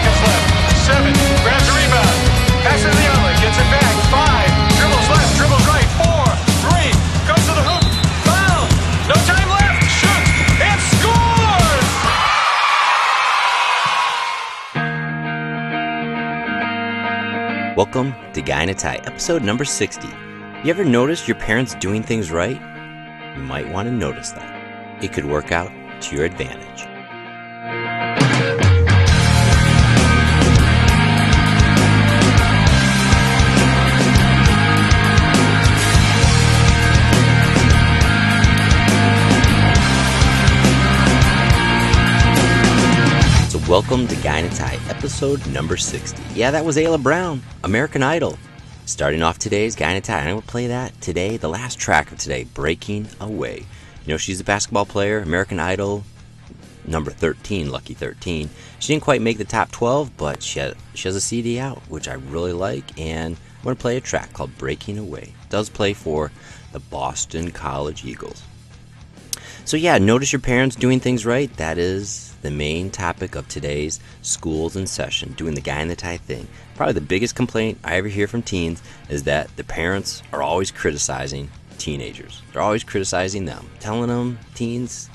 seconds left. Seven. Grabs a rebound. Passes the. Gets it back. Five. Dribbles left. Dribbles right. Four. Three. Goes to the hoop. Foul. No time left. Shoots. And scores. Welcome to Guy in a Tie, episode number 60. You ever notice your parents doing things right? You might want to notice that. It could work out to your advantage. Welcome to Tie, episode number 60. Yeah, that was Ayla Brown, American Idol. Starting off today's Guy in a Tie, and I will play that today, the last track of today, Breaking Away. You know, she's a basketball player, American Idol, number 13, Lucky 13. She didn't quite make the top 12, but she, had, she has a CD out, which I really like, and I'm going to play a track called Breaking Away. It does play for the Boston College Eagles. So, yeah, notice your parents doing things right. That is the main topic of today's schools in session, doing the guy in the tie thing. Probably the biggest complaint I ever hear from teens is that the parents are always criticizing teenagers. They're always criticizing them, telling them, teens,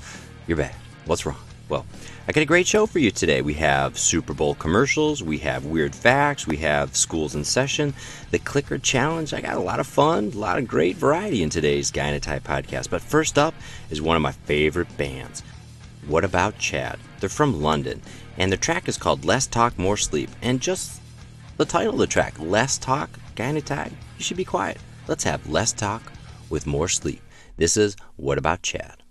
you're bad. What's wrong? Well, I got a great show for you today. We have Super Bowl commercials, we have weird facts, we have schools in session, the clicker challenge. I got a lot of fun, a lot of great variety in today's Tie podcast. But first up is one of my favorite bands. What About Chad? They're from London, and the track is called Less Talk, More Sleep. And just the title of the track, Less Talk, Tie, you should be quiet. Let's have less talk with more sleep. This is What About Chad?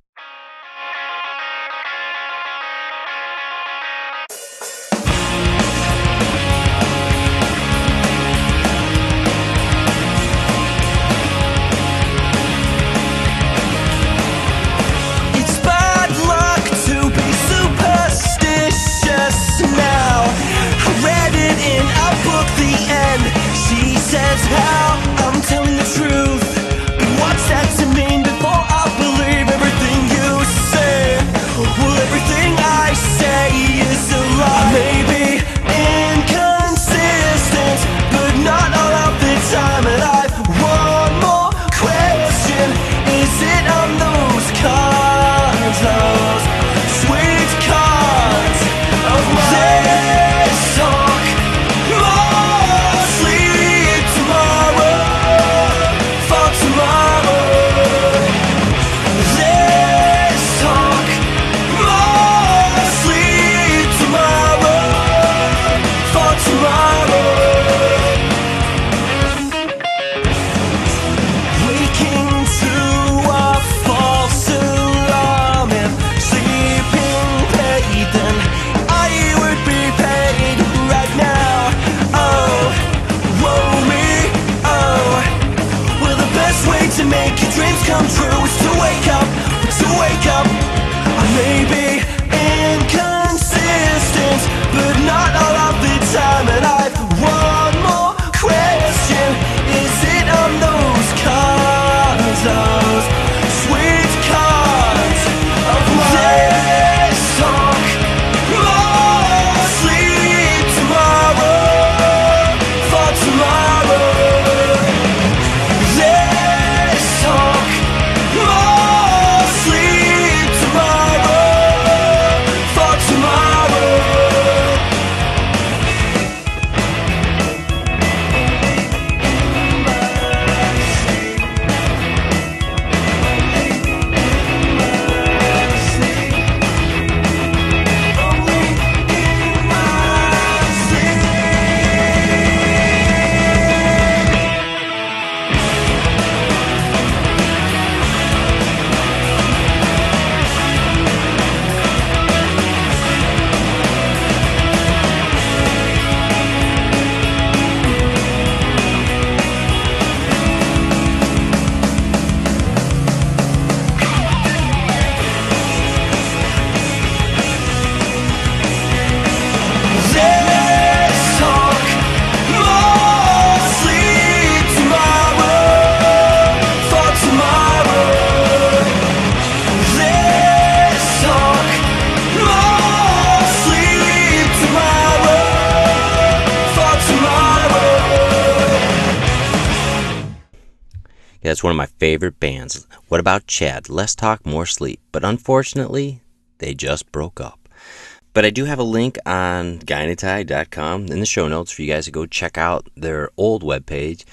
It's one of my favorite bands. What about Chad? Less talk, more sleep. But unfortunately, they just broke up. But I do have a link on guyinatie.com in the show notes for you guys to go check out their old webpage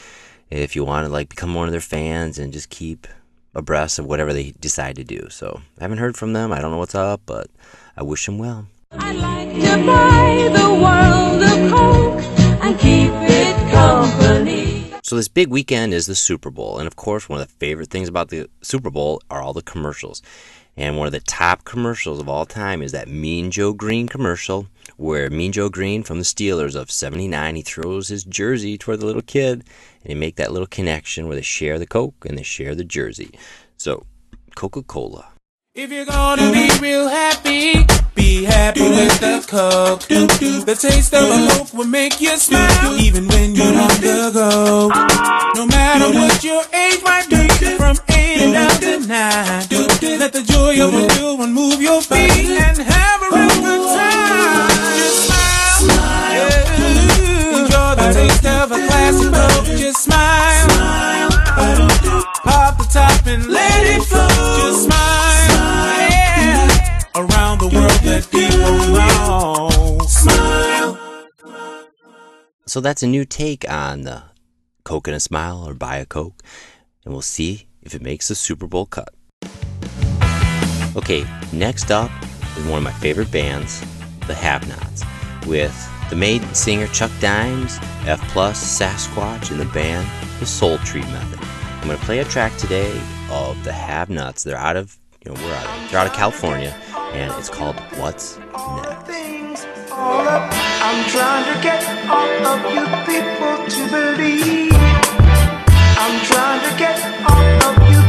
if you want to like become one of their fans and just keep abreast of whatever they decide to do. So I haven't heard from them. I don't know what's up, but I wish them well. I like to buy the world of Coke and keep it company. So this big weekend is the Super Bowl, and of course, one of the favorite things about the Super Bowl are all the commercials. And one of the top commercials of all time is that Mean Joe Greene commercial, where Mean Joe Greene from the Steelers of '79 he throws his jersey toward the little kid, and they make that little connection where they share the Coke and they share the jersey. So, Coca-Cola. If you're gonna be real happy, Coke. The taste of a Coke will make you smile, even when you're on the go. So that's a new take on the Coke and a Smile or Buy a Coke, and we'll see if it makes the Super Bowl cut. Okay, next up is one of my favorite bands, the Have Nots, with the maid singer Chuck Dimes, F Plus, Sasquatch, and the band The Soul Tree Method. I'm gonna play a track today of the Have Nots. They're out of you know, we're out of they're out of California, and it's called What's Next. All up. I'm trying to get all of you people to believe. I'm trying to get all of you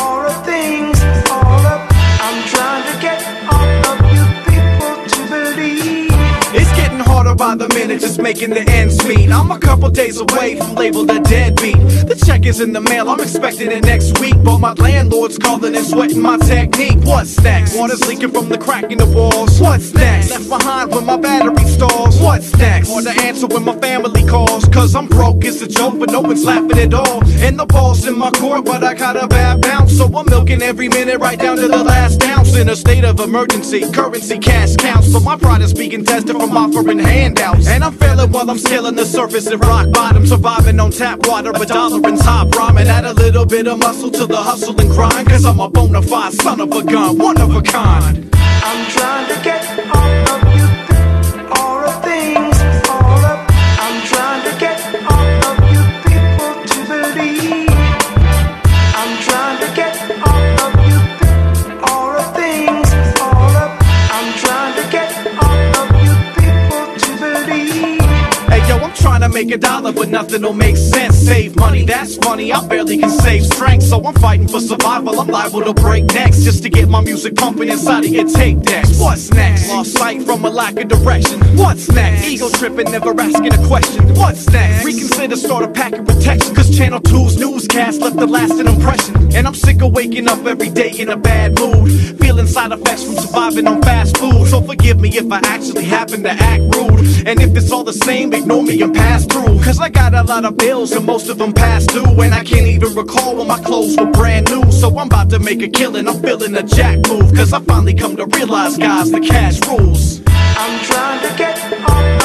all of things all up. I'm trying to get all of you people to believe. It's getting harder by the minute, just making the ends meet. I'm a couple days away from labeled a deadbeat. The check is in the mail, I'm expecting it next week. But my landlord's calling and sweating my technique. What's next? Water's leaking from the crack in the walls. What's next? Left behind when my battery stalls. What's next? Hard to answer when my family calls. Cause I'm broke, it's a joke, but no one's laughing at all. And the ball's in my court, but I got a bad bounce. So I'm milking every minute right down to the last ounce. In a state of emergency, currency cash counts. So my pride is being tested from offering handouts. And I'm failing while I'm scaling the surface at rock bottom. Surviving on tap water, a dollar and top ramen. Add a little bit of muscle to the hustle and grind. Cause I'm a bona fide son of a gun, one of a kind. I'm trying to get all of make a dollar, but nothing will make sense. Save money, that's funny. I barely can save strength, so I'm fighting for survival. I'm liable to break necks just to get my music pumping inside of your tape decks. What's next? Lost sight from a lack of direction. What's next? Ego tripping, never asking a question. What's next? Reconsider, start a pack of protection. Cause Channel 2's newscast left a lasting impression. And I'm sick of waking up every day in a bad mood. Feeling side effects from surviving on fast food. So forgive me if I actually happen to act rude. And if it's all the same, ignore me and pass through. Cause I got a lot of bills and most of them past due. And I can't even recall when my clothes were brand new. So I'm about to make a killing. I'm feeling a jack move. Cause I finally come to realize, guys, the cash rules. I'm trying to get all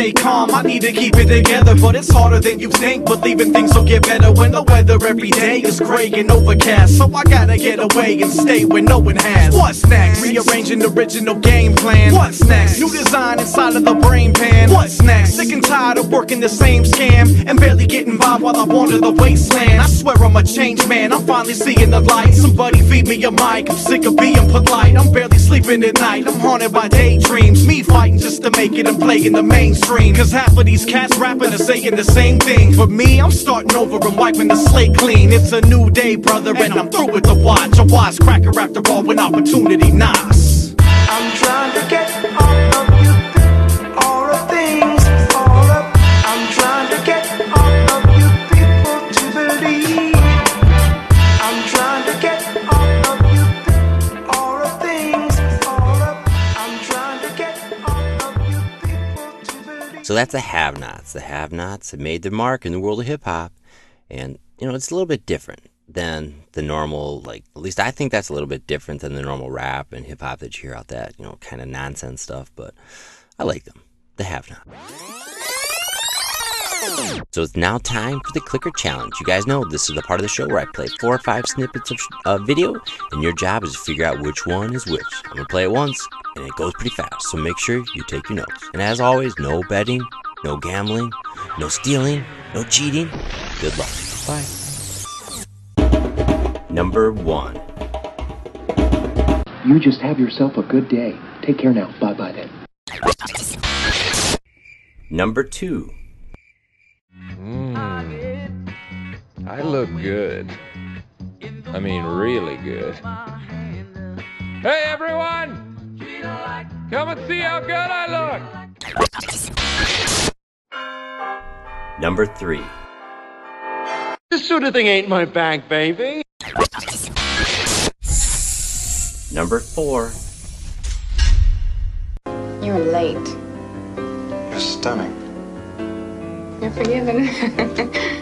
stay calm, I need to keep it together But it's harder than you think, believing things will get better When the weather every day is gray and overcast. So I gotta get away and stay where no one has What's next? Rearranging the original game plan. What's next? Design inside of the brain pan. What's next? Sick and tired of working the same scam And barely getting by while I wander the wasteland. I swear I'm a changed man, I'm finally seeing the light. Somebody feed me a mic, I'm sick of being polite. I'm barely sleeping at night, I'm haunted by daydreams. Me fighting just to make it and playing the mainstream. Cause half of these cats rapping are saying the same thing. For me, I'm starting over and wiping the slate clean. It's a new day, brother, and I'm through with the watch. A wisecracker after all when opportunity knocks I'm trying to get that's the Have Nots. The Have Nots have made their mark in the world of hip hop, and you know it's a little bit different than the normal. Like at least I think that's a little bit different than the normal rap and hip hop that you hear out that you know kind of nonsense stuff. But I like them. The Have Not. So it's now time for the clicker challenge. You guys know this is the part of the show where I play four or five snippets of uh, video, and your job is to figure out which one is which. I'm gonna play it once, and it goes pretty fast, so make sure you take your notes. And as always, no betting, no gambling, no stealing, no cheating. Good luck. Bye. Number one. You just have yourself a good day. Take care now. Bye bye then. Number two. I look good. I mean, really good. Hey, everyone! Come and see how good I look! Number three. This sort of thing ain't my bag, baby. Number four. You're late. You're stunning. You're forgiven.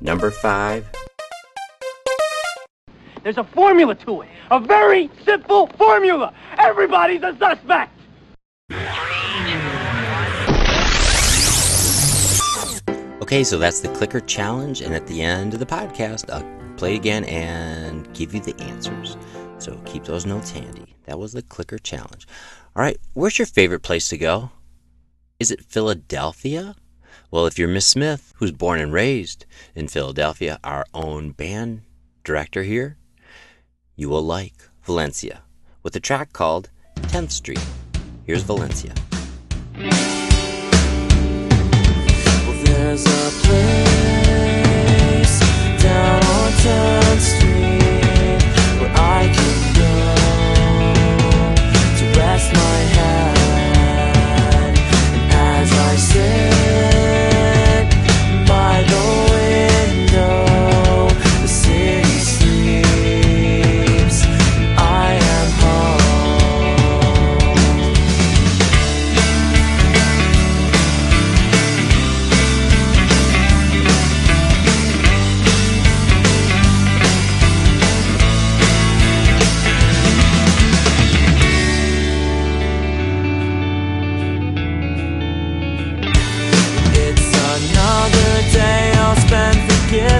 Number five. There's a formula to it. A very simple formula. Everybody's a suspect. Okay, so that's the clicker challenge, and at the end of the podcast, I'll play again and give you the answers. So keep those notes handy. That was the clicker challenge. All right, where's your favorite place to go? Is it Philadelphia? Well, if you're Miss Smith, who's born and raised in Philadelphia, our own band director here, you will like Valencia with a track called 10th Street. Here's Valencia. Well, there's a place down on 10th Street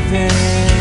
forgiving.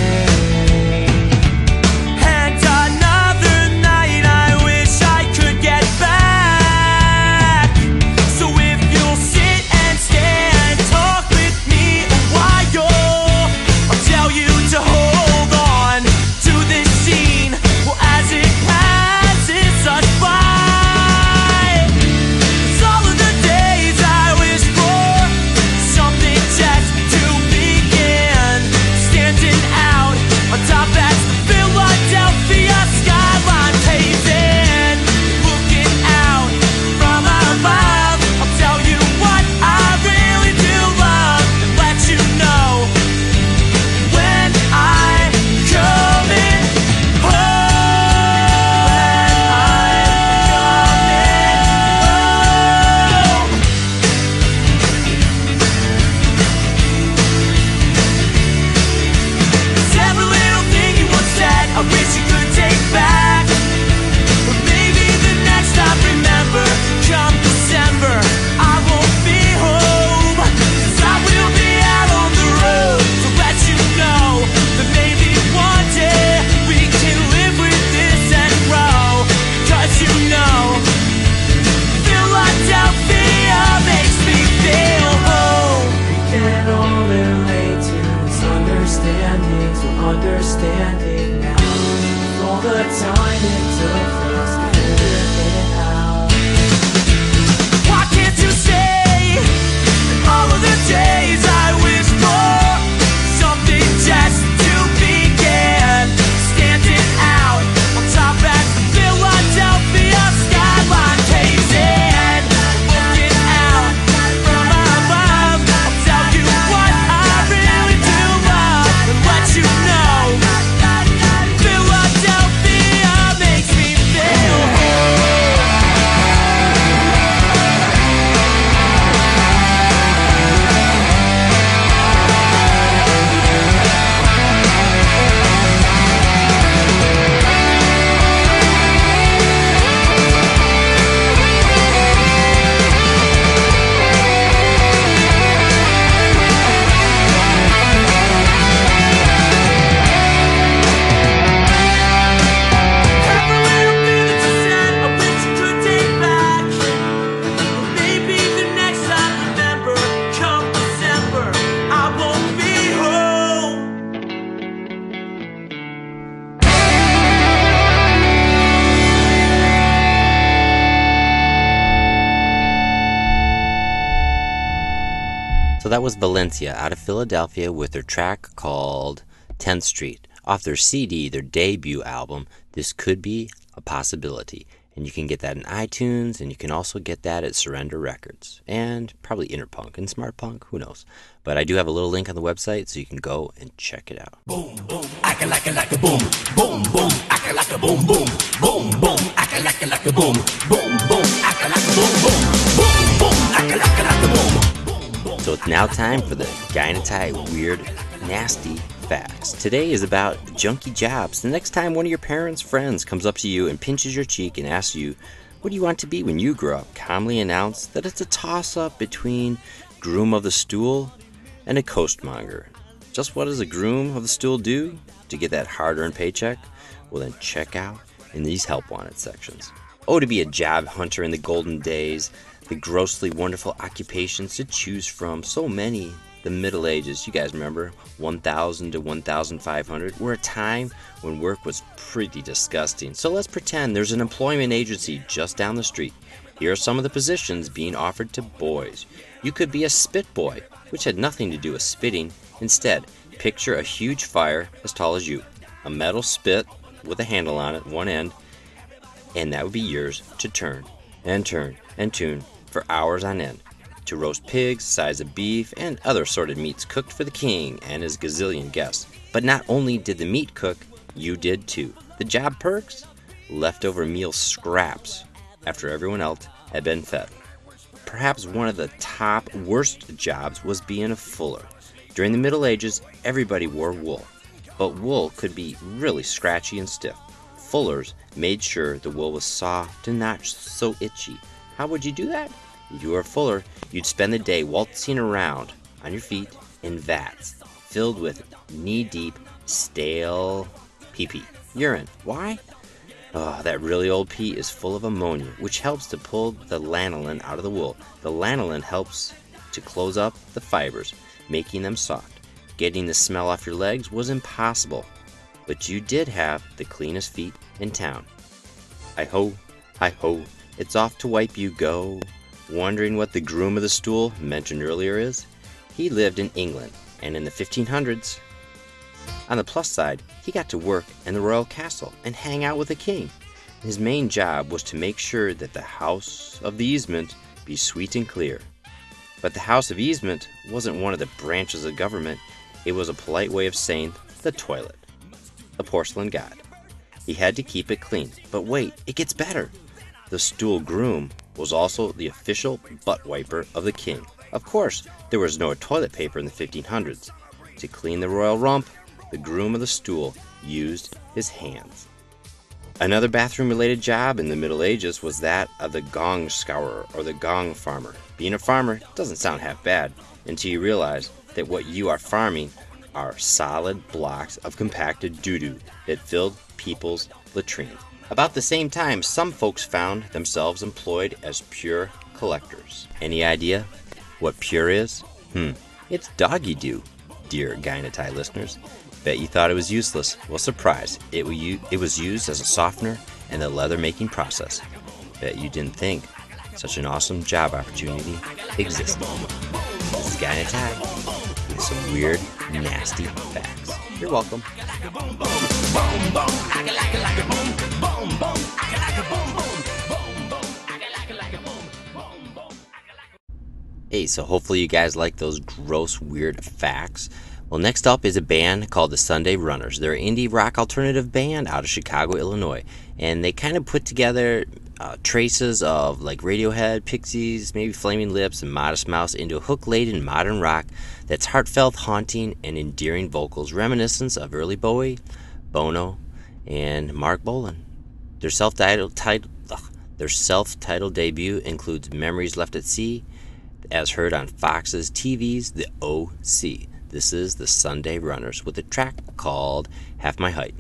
That was Valencia out of Philadelphia with their track called 10th Street off their CD, their debut album. This could be a possibility. And you can get that in iTunes, and you can also get that at Surrender Records, and probably Interpunk and Smart Punk, who knows. But I do have a little link on the website, so you can go and check it out. Boom, boom, acca like a like a boom, boom, boom, acca like a boom, boom, boom, boom, acca like a like a boom, boom, boom, acca like a boom, boom, boom, boom, acca like a like a boom. So it's now time for the Tie Weird Nasty Facts. Today is about junky jobs. The next time one of your parents' friends comes up to you and pinches your cheek and asks you, What do you want to be when you grow up? calmly announce that it's a toss up between groom of the stool and a coastmonger. Just what does a groom of the stool do to get that hard earned paycheck? Well, then check out in these help wanted sections. Oh, to be a job hunter in the golden days, the grossly wonderful occupations to choose from, so many. The Middle Ages, you guys remember, 1000 to 1500, were a time when work was pretty disgusting. So let's pretend there's an employment agency just down the street. Here are some of the positions being offered to boys. You could be a spit boy, which had nothing to do with spitting. Instead, picture a huge fire as tall as you, a metal spit with a handle on it, one end, and that would be yours to turn and turn and tune for hours on end. To roast pigs, size of beef, and other assorted meats cooked for the king and his gazillion guests. But not only did the meat cook, you did too. The job perks? Leftover meal scraps after everyone else had been fed. Perhaps one of the top worst jobs was being a fuller. During the Middle Ages, everybody wore wool, but wool could be really scratchy and stiff. Fullers made sure the wool was soft and not so itchy. How would you do that? If you were fuller, you'd spend the day waltzing around on your feet in vats filled with knee deep, stale pee pee. Urine. Why? Oh, that really old pee is full of ammonia, which helps to pull the lanolin out of the wool. The lanolin helps to close up the fibers, making them soft. Getting the smell off your legs was impossible, but you did have the cleanest feet in town. Hi ho, hi ho, it's off to wipe you go. Wondering what the groom of the stool mentioned earlier is? He lived in England, and in the 1500s. On the plus side, he got to work in the royal castle and hang out with the king. His main job was to make sure that the house of the easement be sweet and clear. But the house of easement wasn't one of the branches of government, it was a polite way of saying the toilet. The porcelain god. He had to keep it clean. But wait, it gets better. The stool groom was also the official butt wiper of the king. Of course, there was no toilet paper in the 1500s. To clean the royal rump, the groom of the stool used his hands. Another bathroom related job in the Middle Ages was that of the gong scourer or the gong farmer. Being a farmer doesn't sound half bad until you realize that what you are farming are solid blocks of compacted doo doo that filled people's latrines. About the same time, some folks found themselves employed as pure collectors. Any idea what pure is? Hmm, it's doggy doo, dear in listeners. Bet you thought it was useless. Well, surprise, it, it was used as a softener in the leather making process. Bet you didn't think such an awesome job opportunity existed. This is Guy with some weird, nasty facts. You're welcome. Hey, so hopefully you guys like those gross, weird facts. Well, next up is a band called the Sunday Runners. They're an indie rock alternative band out of Chicago, Illinois. And they kind of put together uh, traces of like Radiohead, Pixies, maybe Flaming Lips, and Modest Mouse into a hook laden modern rock that's heartfelt, haunting, and endearing vocals reminiscent of early Bowie, Bono, and Marc Bolan. Their self-titled their self-titled debut includes "Memories Left at Sea," as heard on Fox's TV's The OC. This is the Sunday Runners with a track called "Half My Height."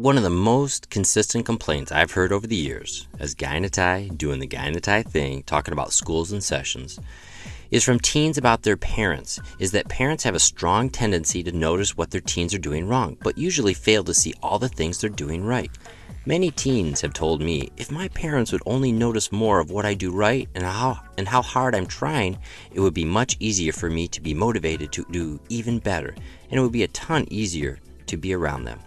One of the most consistent complaints I've heard over the years, as Tie doing the Tie thing, talking about schools and sessions, is from teens about their parents, is that parents have a strong tendency to notice what their teens are doing wrong, but usually fail to see all the things they're doing right. Many teens have told me if my parents would only notice more of what I do right and how and how hard I'm trying, it would be much easier for me to be motivated to do even better, and it would be a ton easier to be around them.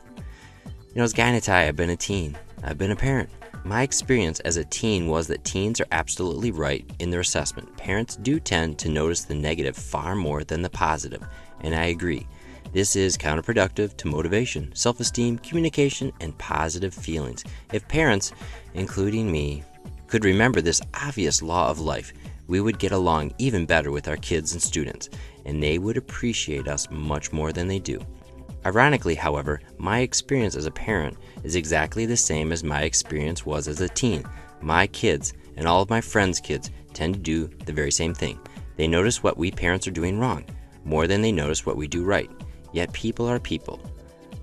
You know, as Guy a I've been a teen. I've been a parent. My experience as a teen was that teens are absolutely right in their assessment. Parents do tend to notice the negative far more than the positive, and I agree. This is counterproductive to motivation, self esteem, communication, and positive feelings. If parents, including me, could remember this obvious law of life, we would get along even better with our kids and students, and they would appreciate us much more than they do. Ironically, however, my experience as a parent is exactly the same as my experience was as a teen. My kids and all of my friends' kids tend to do the very same thing. They notice what we parents are doing wrong more than they notice what we do right. Yet people are people.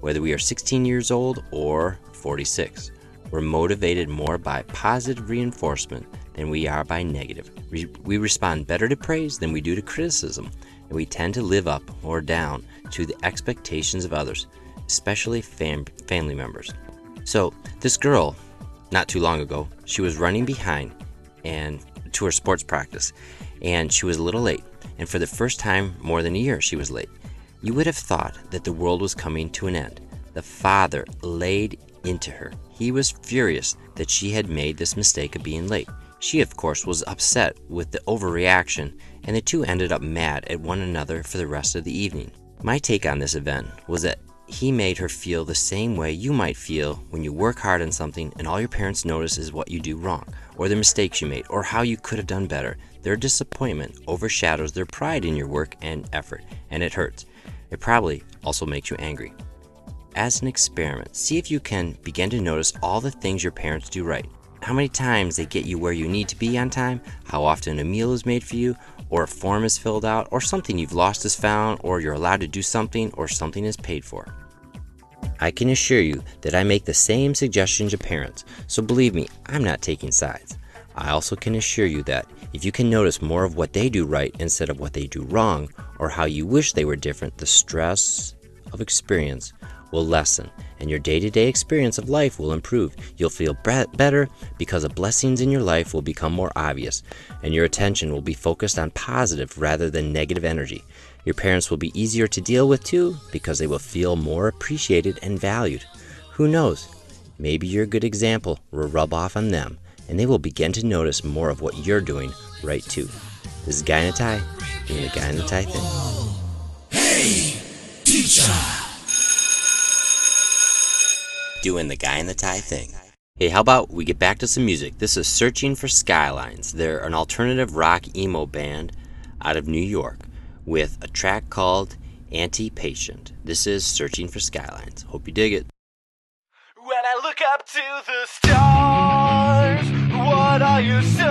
Whether we are 16 years old or 46, we're motivated more by positive reinforcement than we are by negative. We, respond better to praise than we do to criticism, and we tend to live up or down to the expectations of others, especially fam- family members. So, this girl, not too long ago, she was running behind and to her sports practice, and she was a little late. And for the first time, more than a year, she was late. You would have thought that the world was coming to an end. The father laid into her. He was furious that she had made this mistake of being late. She, of course, was upset with the overreaction, and the two ended up mad at one another for the rest of the evening. My take on this event was that he made her feel the same way you might feel when you work hard on something and all your parents notice is what you do wrong, or the mistakes you made, or how you could have done better. Their disappointment overshadows their pride in your work and effort, and it hurts. It probably also makes you angry. As an experiment, see if you can begin to notice all the things your parents do right. How many times they get you where you need to be on time, how often a meal is made for you, or a form is filled out, or something you've lost is found, or you're allowed to do something, or something is paid for. I can assure you that I make the same suggestions to parents, so believe me, I'm not taking sides. I also can assure you that if you can notice more of what they do right instead of what they do wrong, or how you wish they were different, the stress of experience will lessen and your day to day experience of life will improve. You'll feel better because the blessings in your life will become more obvious, and your attention will be focused on positive rather than negative energy. Your parents will be easier to deal with too because they will feel more appreciated and valued. Who knows? Maybe your good example will rub off on them and they will begin to notice more of what you're doing right too. This is Guy in a Tie, doing the Guy in a Tie thing. Hey, teacher. Doing the Guy in the Tie thing. Hey, how about we get back to some music? This is Searching for Skylines. They're an alternative rock emo band out of New York with a track called Anti Patient. This is Searching for Skylines. Hope you dig it. When I look up to the stars, what are you searching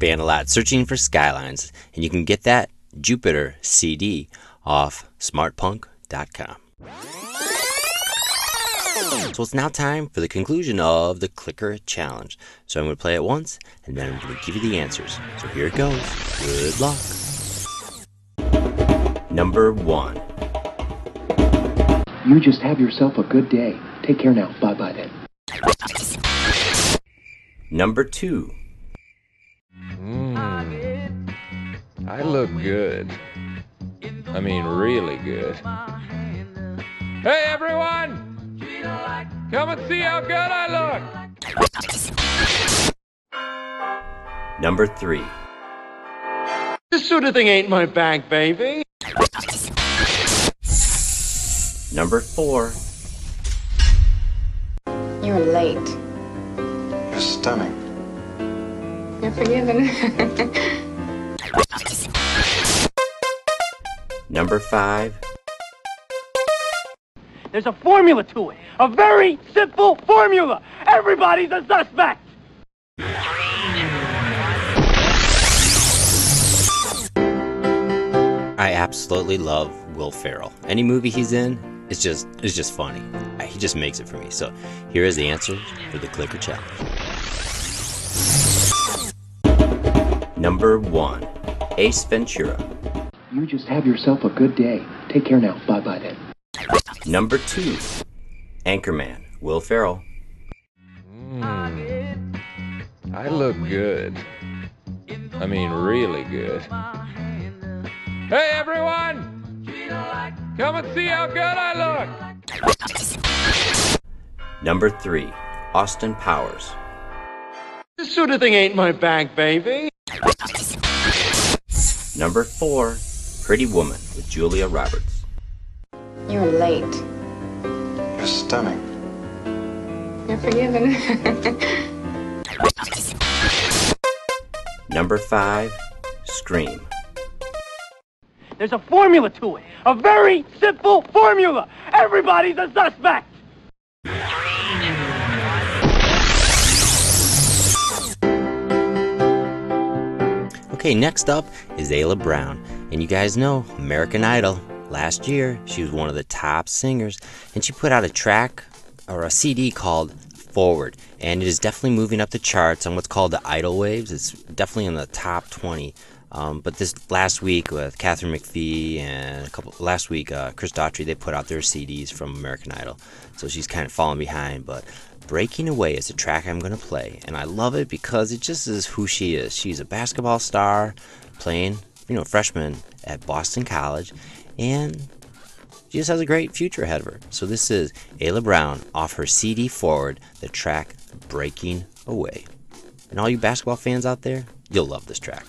band a lot. Searching for Skylines, and you can get that Jupiter CD off smartpunk.com. So it's now time for the conclusion of the clicker challenge. So I'm going to play it once, and then I'm going to give you the answers. So here it goes. Good luck. Number one. You just have yourself a good day. Take care now. Bye bye then. Number two. Mmm. I look good. I mean, really good. Hey, everyone! Come and see how good I look! Number three. This sort of thing ain't my bag, baby. Number four. You're late. You're stunning. You're forgiven. Number five. There's a formula to it. A very simple formula. Everybody's a suspect. I absolutely love Will Ferrell. Any movie he's in is just is just funny. He just makes it for me. So here is the answer for the clicker challenge. Number one, Ace Ventura. You just have yourself a good day. Take care now. Bye bye then. Number two, Anchorman, Will Ferrell. Mmm. I look good. I mean, really good. Hey, everyone! Come and see how good I look! Number three, Austin Powers. This sort of thing ain't my bag, baby. Number four, Pretty Woman with Julia Roberts. You're late. You're stunning. You're forgiven. Number five, Scream. There's a formula to it. A very simple formula. Everybody's a suspect. Okay, next up is Ayla Brown. And you guys know American Idol. Last year, she was one of the top singers, and she put out a track or a CD called Forward. And it is definitely moving up the charts on what's called the Idol Waves. It's definitely in the top 20. Um, but this last week with Katharine McPhee and a couple last week, uh, Chris Daughtry, they put out their CDs from American Idol. So she's kind of falling behind. But Breaking Away is a track I'm going to play, and I love it because it just is who she is. She's a basketball star playing, you know, freshman at Boston College, and she just has a great future ahead of her. So this is Ayla Brown off her CD Forward, the track Breaking Away. And all you basketball fans out there, you'll love this track.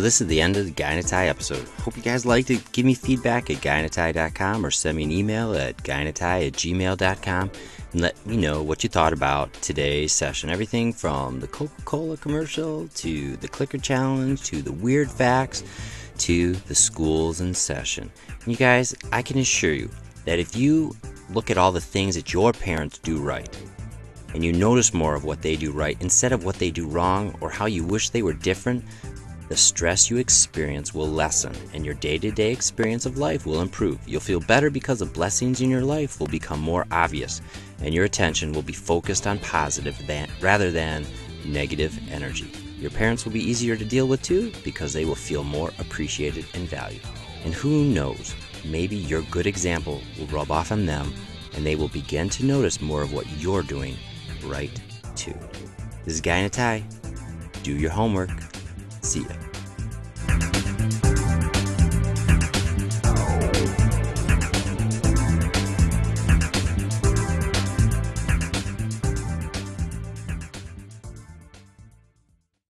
So this is the end of the Guy episode. Hope you guys liked it. Give me feedback at guyinatie.com or send me an email at guyinatie at gmail.com and let me know what you thought about today's session. Everything from the Coca-Cola commercial to the clicker challenge to the weird facts to the schools in session. You guys, I can assure you that if you look at all the things that your parents do right and you notice more of what they do right instead of what they do wrong or how you wish they were different, the stress you experience will lessen and your day to day experience of life will improve. You'll feel better because the blessings in your life will become more obvious and your attention will be focused on positive than, rather than negative energy. Your parents will be easier to deal with too because they will feel more appreciated and valued. And who knows, maybe your good example will rub off on them and they will begin to notice more of what you're doing right too. This is Guy in a Tie. Do your homework. See ya.